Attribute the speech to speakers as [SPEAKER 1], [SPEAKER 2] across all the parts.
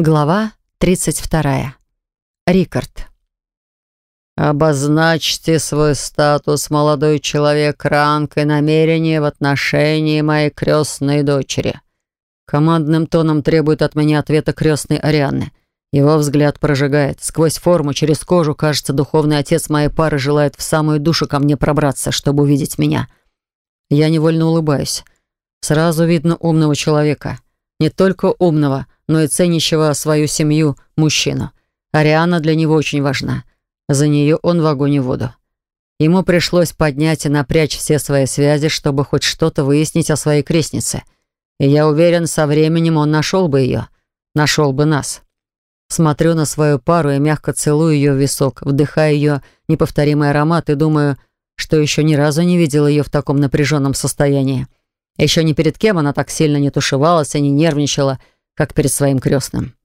[SPEAKER 1] Глава 32. Рикард.
[SPEAKER 2] «Обозначьте свой статус, молодой человек, ранг и намерение в отношении моей крестной дочери». Командным тоном требует от меня ответа крестной Арианны. Его взгляд прожигает. Сквозь форму, через кожу, кажется, духовный отец моей пары желает в самую душу ко мне пробраться, чтобы увидеть меня. Я невольно улыбаюсь. Сразу видно умного человека. Не только умного, но и ценящего свою семью мужчину. Ариана для него очень важна. За нее он в огонь и воду. Ему пришлось поднять и напрячь все свои связи, чтобы хоть что-то выяснить о своей крестнице. И я уверен, со временем он нашел бы ее. Нашел бы нас. Смотрю на свою пару и мягко целую ее в висок, вдыхая ее неповторимый аромат и думаю, что еще ни разу не видел ее в таком напряженном состоянии. Еще ни перед кем она так сильно не тушевалась и не нервничала, как перед своим крестным.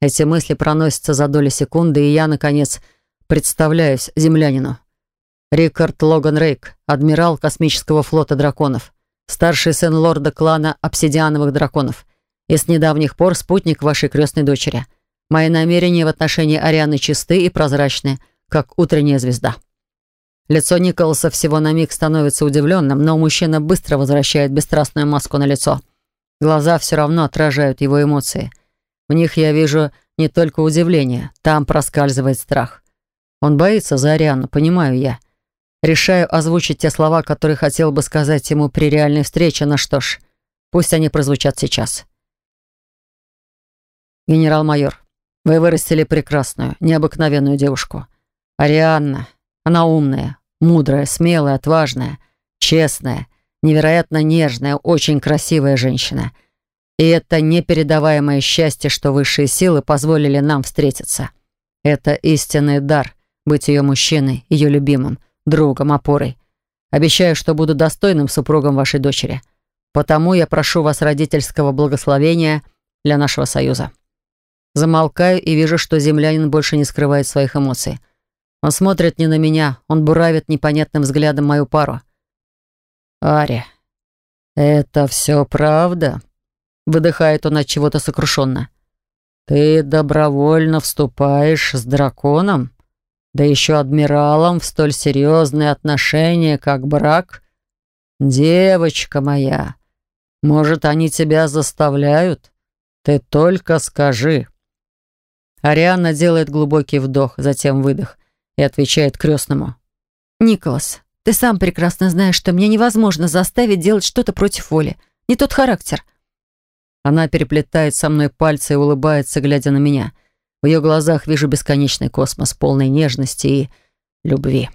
[SPEAKER 2] Эти мысли проносятся за доли секунды, и я, наконец, представляюсь землянину. Рикард Логан Рейк, адмирал космического флота драконов, старший сын лорда клана обсидиановых драконов и с недавних пор спутник вашей крестной дочери. Мои намерения в отношении Арианы чисты и прозрачны, как утренняя звезда. Лицо Николаса всего на миг становится удивленным, но мужчина быстро возвращает бесстрастную маску на лицо — Глаза все равно отражают его эмоции. В них я вижу не только удивление, там проскальзывает страх. Он боится за Ариану, понимаю я. Решаю озвучить те слова, которые хотел бы сказать ему при реальной встрече, но что ж, пусть они прозвучат сейчас. «Генерал-майор, вы вырастили прекрасную, необыкновенную девушку. Арианна, она умная, мудрая, смелая, отважная, честная, невероятно нежная, очень красивая женщина. И это непередаваемое счастье, что высшие силы позволили нам встретиться. Это истинный дар — быть ее мужчиной, ее любимым, другом, опорой. Обещаю, что буду достойным супругом вашей дочери. Потому я прошу вас родительского благословения для нашего союза. Замолкаю и вижу, что землянин больше не скрывает своих эмоций. Он смотрит не на меня, он буравит непонятным взглядом мою пару — «Ари, это все правда?» Выдыхает он от чего-то сокрушенно. «Ты добровольно вступаешь с драконом? Да еще адмиралом в столь серьезные отношения, как брак? Девочка моя, может, они тебя заставляют? Ты только скажи». Ариана делает глубокий вдох, затем выдох и отвечает крестному.
[SPEAKER 1] «Николас, ты сам прекрасно знаешь, что мне невозможно заставить делать что-то против воли. Не тот характер».
[SPEAKER 2] Она переплетает со мной пальцы и улыбается, глядя на меня. В ее глазах вижу бесконечный космос, полный нежности и любви.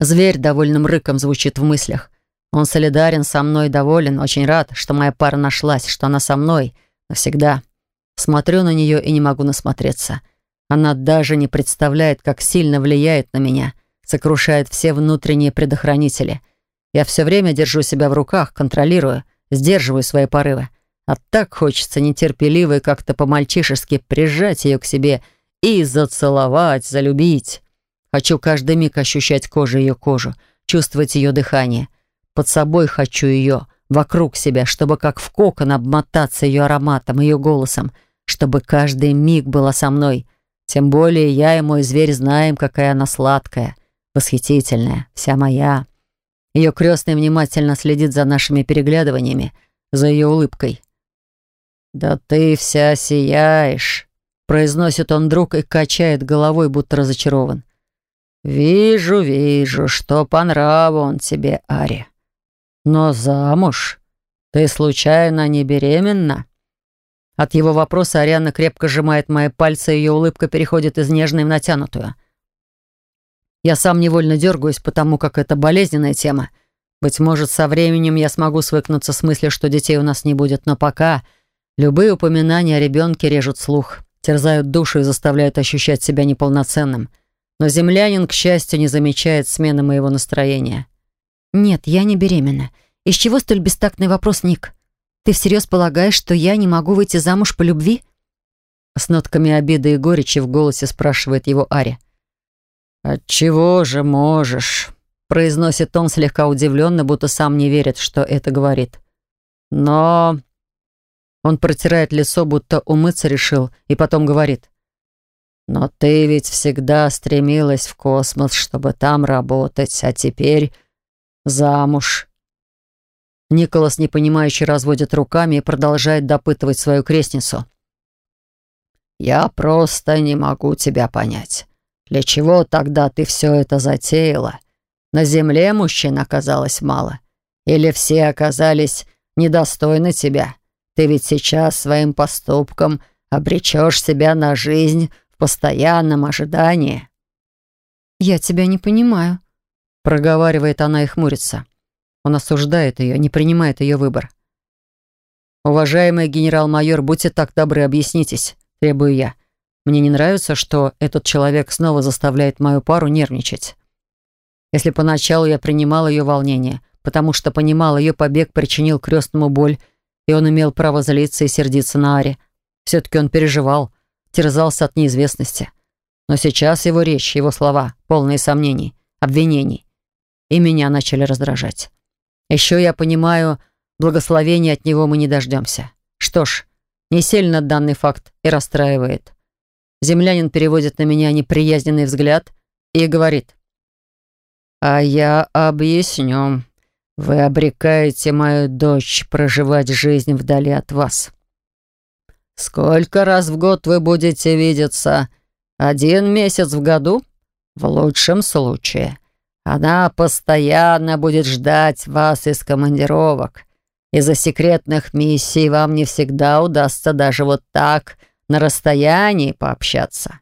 [SPEAKER 2] Зверь довольным рыком звучит в мыслях. Он солидарен со мной, доволен, очень рад, что моя пара нашлась, что она со мной навсегда. Смотрю на нее и не могу насмотреться. Она даже не представляет, как сильно влияет на меня — сокрушает все внутренние предохранители. Я все время держу себя в руках, контролирую, сдерживаю свои порывы. А так хочется нетерпеливо и как-то по-мальчишески прижать ее к себе и зацеловать, залюбить. Хочу каждый миг ощущать кожу ее кожу, чувствовать ее дыхание. Под собой хочу ее, вокруг себя, чтобы как в кокон обмотаться ее ароматом, ее голосом, чтобы каждый миг была со мной. Тем более я и мой зверь знаем, какая она сладкая — восхитительная, вся моя. Ее крестный внимательно следит за нашими переглядываниями, за ее улыбкой. «Да ты вся сияешь», — произносит он вдруг и качает головой, будто разочарован. «Вижу, вижу, что по нраву он тебе, Ари. Но замуж? Ты случайно не беременна?» От его вопроса Ариана крепко сжимает мои пальцы, и ее улыбка переходит из нежной в натянутую. Я сам невольно дергаюсь, потому как это болезненная тема. Быть может, со временем я смогу свыкнуться с мыслью, что детей у нас не будет, но пока любые упоминания о ребенке режут слух, терзают душу и заставляют ощущать себя неполноценным. Но землянин, к счастью, не замечает смены моего настроения.
[SPEAKER 1] «Нет, я не беременна. Из чего столь бестактный вопрос, Ник? Ты всерьез полагаешь, что я не могу выйти замуж по любви?»
[SPEAKER 2] С нотками обиды и горечи в голосе спрашивает его Ари. «Отчего же можешь?» — произносит он слегка удивленно, будто сам не верит, что это говорит. «Но Он протирает лицо, будто умыться решил, и потом говорит. «Но ты ведь всегда стремилась в космос, чтобы там работать, а теперь замуж». Николас, непонимающе, разводит руками и продолжает допытывать свою крестницу. «Я просто не могу тебя понять. Для чего тогда ты все это затеяла? На Земле мужчин оказалось мало? Или все оказались недостойны тебя? Ты ведь сейчас своим поступком обречешь себя на жизнь в постоянном ожидании».
[SPEAKER 1] «Я тебя не понимаю», —
[SPEAKER 2] проговаривает она и хмурится. Он осуждает ее, не принимает ее выбор. «Уважаемый генерал-майор, будьте так добры, объяснитесь», — требую я. Мне не нравится, что этот человек снова заставляет мою пару нервничать. Если поначалу я принимал ее волнение, потому что понимал, ее побег причинил крестному боль, и он имел право злиться и сердиться на Аре. Все-таки он переживал, терзался от неизвестности. Но сейчас его речь, его слова, полные сомнений, обвинений, и меня начали раздражать. Еще я понимаю, благословения от него мы не дождемся. Что ж, не сильно данный факт и расстраивает. Землянин переводит на меня неприязненный взгляд и говорит. «А я объясню. Вы обрекаете мою дочь проживать жизнь вдали от вас. Сколько раз в год вы будете видеться? Один месяц в году? В лучшем случае. Она постоянно будет ждать вас из командировок. Из-за секретных миссий вам не всегда удастся даже вот так на расстоянии пообщаться.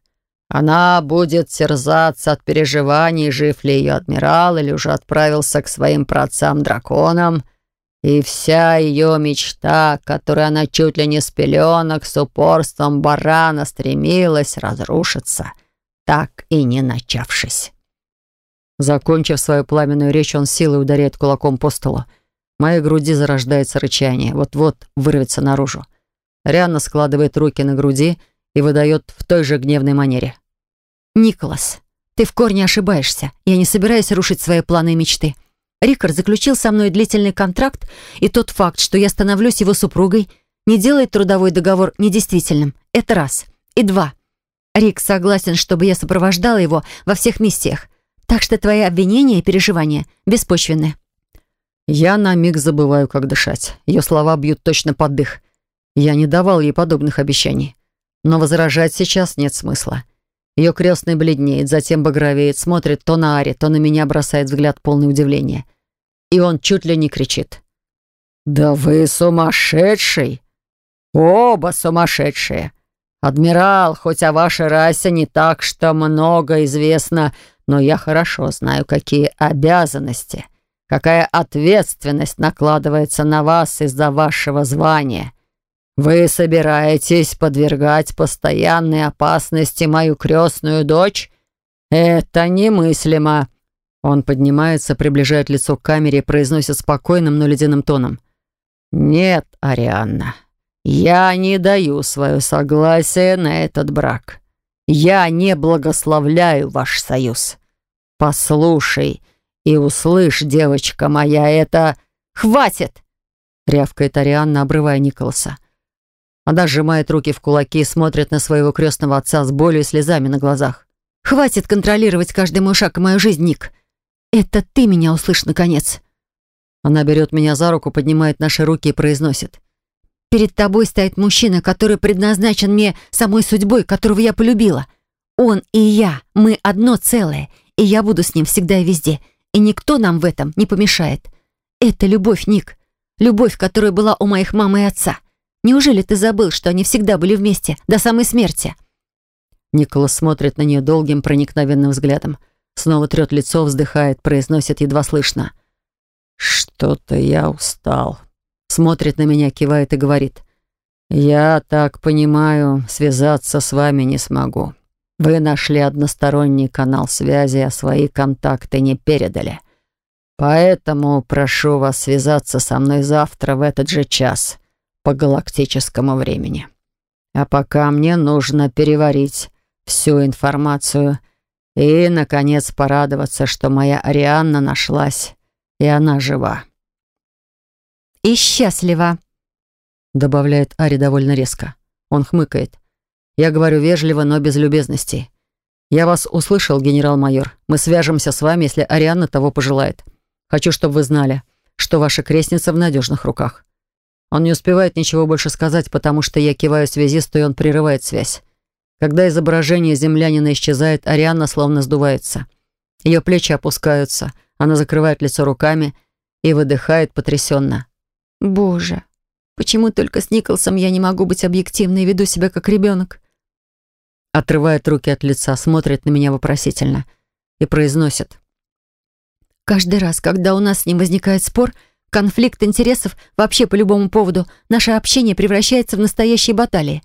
[SPEAKER 2] Она будет терзаться от переживаний, жив ли ее адмирал или уже отправился к своим праотцам-драконам. И вся ее мечта, которой она чуть ли не с пеленок с упорством барана стремилась, разрушиться, так и не начавшись. Закончив свою пламенную речь, он силой ударяет кулаком по столу. В моей груди зарождается рычание, вот-вот вырвется наружу. Рианна складывает руки на груди и выдает в той же гневной манере.
[SPEAKER 1] «Николас, ты в корне ошибаешься. Я не собираюсь рушить свои планы и мечты. Рикард заключил со мной длительный контракт, и тот факт, что я становлюсь его супругой, не делает трудовой договор недействительным. Это раз. И два. Рик согласен, чтобы я сопровождала его во всех миссиях. Так что твои обвинения и переживания беспочвенны».
[SPEAKER 2] Я на миг забываю, как дышать. Ее слова бьют точно под дых. Я не давал ей подобных обещаний. Но возражать сейчас нет смысла. Ее крестный бледнеет, затем багровеет, смотрит то на Ари, то на меня бросает взгляд полный удивления. И он чуть ли не кричит. «Да вы сумасшедший! Оба сумасшедшие! Адмирал, хоть о вашей расе не так, что много известно, но я хорошо знаю, какие обязанности, какая ответственность накладывается на вас из-за вашего звания». «Вы собираетесь подвергать постоянной опасности мою крестную дочь? Это немыслимо!» Он поднимается, приближает лицо к камере и произносит спокойным, но ледяным тоном. «Нет, Арианна, я не даю свое согласие на этот брак. Я не благословляю ваш союз. Послушай и услышь, девочка моя, это... Хватит!» рявкает Арианна, обрывая Николаса. Она сжимает руки в кулаки и смотрит на своего крестного отца с болью и слезами на глазах.
[SPEAKER 1] «Хватит контролировать каждый мой шаг и мою жизнь, Ник. Это ты меня услышь, наконец».
[SPEAKER 2] Она берет меня за руку, поднимает наши руки и произносит.
[SPEAKER 1] «Перед тобой стоит мужчина, который предназначен мне самой судьбой, которого я полюбила. Он и я, мы одно целое, и я буду с ним всегда и везде, и никто нам в этом не помешает. Это любовь, Ник, любовь, которая была у моих мамы и отца». Неужели ты забыл, что они всегда были вместе, до самой смерти?»
[SPEAKER 2] Николас смотрит на нее долгим проникновенным взглядом. Снова трет лицо, вздыхает, произносит едва слышно. «Что-то я устал». Смотрит на меня, кивает и говорит. «Я так понимаю, связаться с вами не смогу. Вы нашли односторонний канал связи, а свои контакты не передали. Поэтому прошу вас связаться со мной завтра в этот же час по галактическому времени. А пока мне нужно переварить всю информацию и, наконец, порадоваться, что моя Арианна нашлась, и она жива.
[SPEAKER 1] И счастлива.
[SPEAKER 2] добавляет Ари довольно резко. Он хмыкает. Я говорю вежливо, но без любезностей. Я вас услышал, генерал-майор. Мы свяжемся с вами, если Арианна того пожелает. Хочу, чтобы вы знали, что ваша крестница в надежных руках. Он не успевает ничего больше сказать, потому что я киваю связисту, и он прерывает связь. Когда изображение землянина исчезает, Арианна словно сдувается. Ее плечи опускаются, она закрывает лицо руками и выдыхает потрясенно.
[SPEAKER 1] «Боже, почему только с Николсом я не могу быть объективной и веду себя как ребенок?»
[SPEAKER 2] Отрывает руки от лица, смотрит на меня вопросительно и произносит.
[SPEAKER 1] «Каждый раз, когда у нас с ним возникает спор, — конфликт интересов вообще по любому поводу, наше общение превращается в настоящие баталии.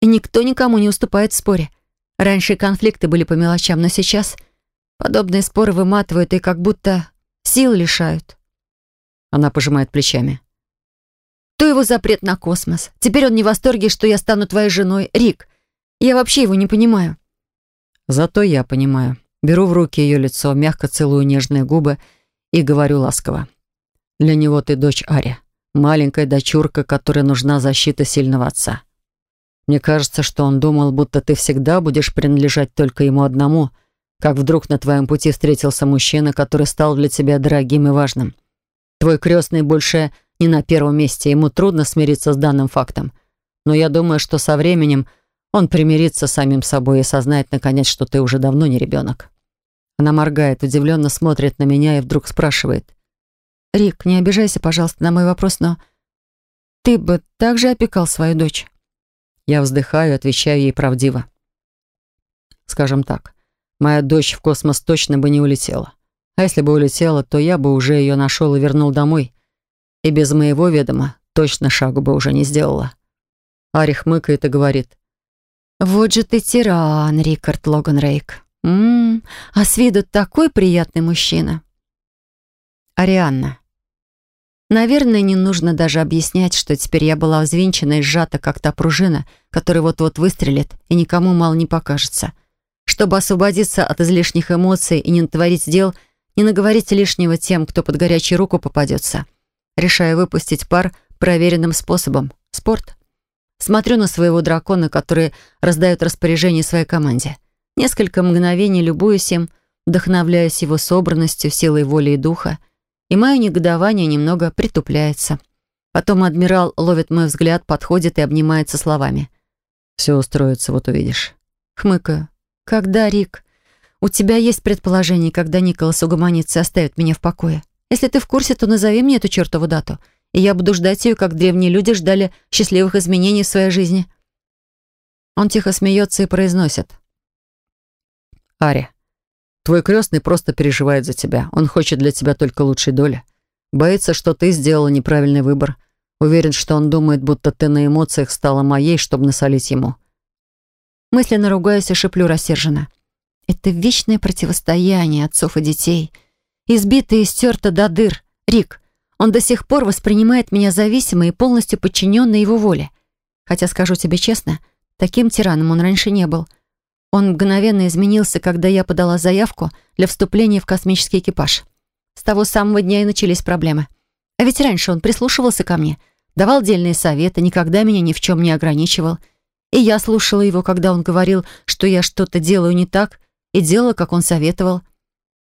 [SPEAKER 1] И никто никому не уступает в споре. Раньше конфликты были по мелочам, но сейчас подобные споры выматывают и как будто сил лишают.
[SPEAKER 2] Она пожимает плечами.
[SPEAKER 1] То его запрет на космос. Теперь он не в восторге, что я стану твоей женой. Рик, я вообще его не понимаю.
[SPEAKER 2] Зато я понимаю. Беру в руки ее лицо, мягко целую нежные губы и говорю ласково. Для него ты дочь Ари, маленькая дочурка, которой нужна защита сильного отца. Мне кажется, что он думал, будто ты всегда будешь принадлежать только ему одному, как вдруг на твоем пути встретился мужчина, который стал для тебя дорогим и важным. Твой крестный больше не на первом месте, ему трудно смириться с данным фактом. Но я думаю, что со временем он примирится с самим собой и осознает, наконец, что ты уже давно не ребенок. Она моргает, удивленно смотрит на меня и вдруг спрашивает.
[SPEAKER 1] «Рик, не обижайся, пожалуйста, на мой вопрос, но ты бы также опекал свою дочь?»
[SPEAKER 2] Я вздыхаю, отвечаю ей правдиво. Скажем так, моя дочь в космос точно бы не улетела. А если бы улетела, то я бы уже ее нашел и вернул домой. И без моего ведома точно шагу бы уже не сделала. Ари хмыкает и говорит.
[SPEAKER 1] «Вот же ты тиран, Рикард Логан Рейк. М -м, а с виду такой приятный мужчина». Арианна. Наверное, не нужно даже объяснять, что теперь я была взвинчена и сжата, как та пружина, которая вот-вот выстрелит и никому мало не покажется. Чтобы освободиться от излишних эмоций и не натворить дел, не наговорить лишнего тем, кто под горячую руку попадется. Решаю выпустить пар проверенным способом — спорт. Смотрю на своего дракона, который раздает распоряжение своей команде. Несколько мгновений любуюсь им, вдохновляюсь его собранностью, силой воли и духа — и мое негодование немного притупляется. Потом адмирал ловит мой взгляд, подходит и обнимается словами.
[SPEAKER 2] «Все устроится, вот увидишь».
[SPEAKER 1] Хмыкаю. «Когда, Рик? У тебя есть предположение, когда Николас угомонится и оставит меня в покое? Если ты в курсе, то назови мне эту чертову дату, и я буду ждать ее, как древние люди ждали счастливых изменений в своей жизни». Он тихо смеется и произносит.
[SPEAKER 2] «Ари, Твой крестный просто переживает за тебя. Он хочет для тебя только лучшей доли. Боится, что ты сделала неправильный выбор. Уверен, что он думает, будто ты на эмоциях стала моей, чтобы насолить ему.
[SPEAKER 1] Мысленно ругаюсь и шеплю рассерженно. Это вечное противостояние отцов и детей. Избито и стерто до дыр. Рик, он до сих пор воспринимает меня зависимой и полностью подчиненной его воле. Хотя, скажу тебе честно, таким тираном он раньше не был — он мгновенно изменился, когда я подала заявку для вступления в космический экипаж. С того самого дня и начались проблемы. А ведь раньше он прислушивался ко мне, давал дельные советы, никогда меня ни в чем не ограничивал. И я слушала его, когда он говорил, что я что-то делаю не так, и делала, как он советовал.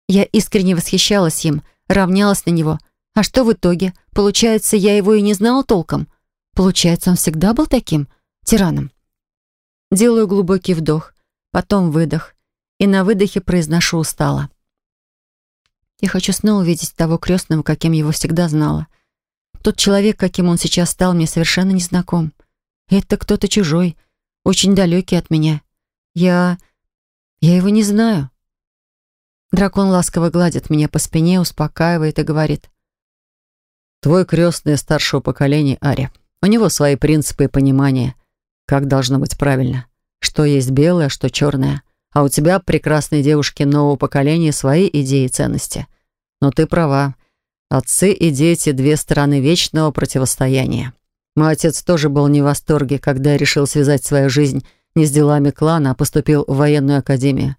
[SPEAKER 1] Я искренне восхищалась им, равнялась на него. А что в итоге? Получается, я его и не знала толком. Получается, он всегда был таким, тираном. Делаю глубокий вдох потом выдох, и на выдохе произношу устало. Я хочу снова увидеть того крестного, каким его всегда знала. Тот человек, каким он сейчас стал, мне совершенно не знаком. Это кто-то чужой, очень далекий от меня. Я... я его не знаю. Дракон ласково гладит меня по спине, успокаивает и говорит.
[SPEAKER 2] «Твой крестный старшего поколения, Ари. У него свои принципы и понимания, как должно быть правильно что есть белое, что черное. А у тебя, прекрасные девушки нового поколения, свои идеи и ценности. Но ты права. Отцы и дети — две стороны вечного противостояния. Мой отец тоже был не в восторге, когда решил связать свою жизнь не с делами клана, а поступил в военную академию.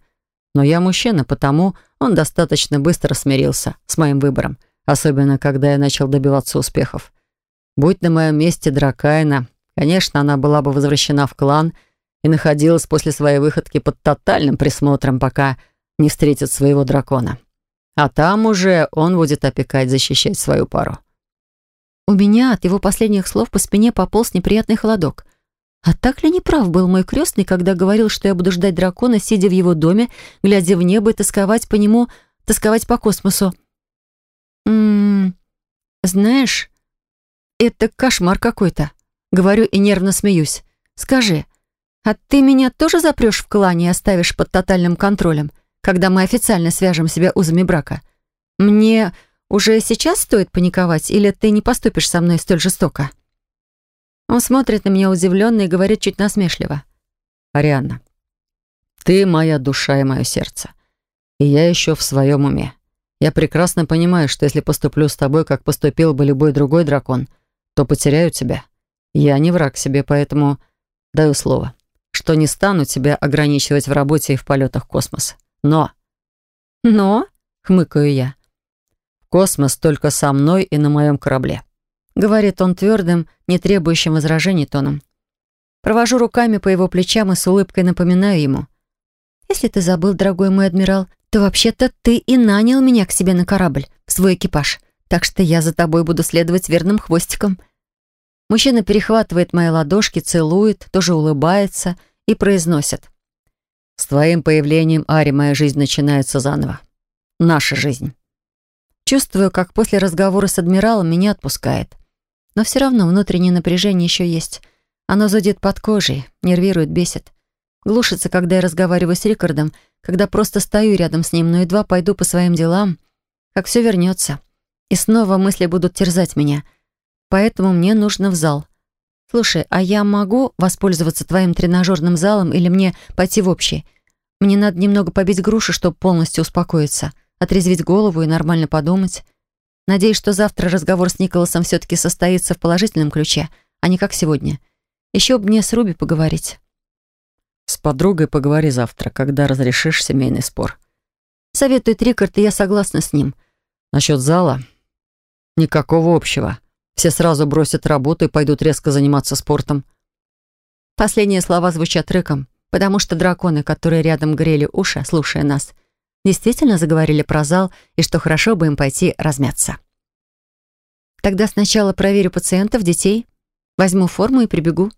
[SPEAKER 2] Но я мужчина, потому он достаточно быстро смирился с моим выбором, особенно когда я начал добиваться успехов. Будь на моем месте Дракайна, конечно, она была бы возвращена в клан и находилась после своей выходки под тотальным присмотром, пока не встретит своего дракона. А там уже он будет опекать, защищать свою пару.
[SPEAKER 1] У меня от его последних слов по спине пополз неприятный холодок. А так ли неправ был мой крестный, когда говорил, что я буду ждать дракона, сидя в его доме, глядя в небо и тосковать по нему, тосковать по космосу? Ммм, знаешь, это кошмар какой-то. Говорю и нервно смеюсь. Скажи, а ты меня тоже запрешь в клане и оставишь под тотальным контролем, когда мы официально свяжем себя узами брака? Мне уже сейчас стоит паниковать, или ты не поступишь со мной столь жестоко?» Он смотрит на меня удивленно и говорит чуть насмешливо.
[SPEAKER 2] «Арианна, ты моя душа и мое сердце. И я еще в своем уме. Я прекрасно понимаю, что если поступлю с тобой, как поступил бы любой другой дракон, то потеряю тебя. Я не враг себе, поэтому даю слово, что не стану тебя ограничивать в работе и в полетах в космос. Но...»
[SPEAKER 1] «Но?» — хмыкаю я.
[SPEAKER 2] «Космос только со мной и на моем корабле
[SPEAKER 1] говорит он твердым, не требующим возражений тоном. Провожу руками по его плечам и с улыбкой напоминаю ему. «Если ты забыл, дорогой мой адмирал, то вообще-то ты и нанял меня к себе на корабль, в свой экипаж, так что я за тобой буду следовать верным хвостиком». Мужчина перехватывает мои ладошки, целует, тоже улыбается и произносит.
[SPEAKER 2] «С твоим появлением, Ари, моя жизнь начинается заново. Наша жизнь».
[SPEAKER 1] Чувствую, как после разговора с адмиралом меня отпускает. Но все равно внутреннее напряжение еще есть. Оно зудит под кожей, нервирует, бесит. Глушится, когда я разговариваю с Рикардом, когда просто стою рядом с ним, но едва пойду по своим делам, как все вернется. И снова мысли будут терзать меня. Поэтому мне нужно в зал. Слушай, а я могу воспользоваться твоим тренажерным залом или мне пойти в общий? Мне надо немного побить груши, чтобы полностью успокоиться, отрезвить голову и нормально подумать. Надеюсь, что завтра разговор с Николасом все-таки состоится в положительном ключе, а не как сегодня. Еще бы мне с Руби поговорить.
[SPEAKER 2] С подругой поговори завтра, когда разрешишь семейный спор.
[SPEAKER 1] Советует Рикард, и я согласна с ним.
[SPEAKER 2] Насчет зала? Никакого общего. Все сразу бросят работу и пойдут резко заниматься спортом.
[SPEAKER 1] Последние слова звучат рыком, потому что драконы, которые рядом грели уши, слушая нас, действительно заговорили про зал и что хорошо бы им пойти размяться. Тогда сначала проверю пациентов, детей, возьму форму и прибегу.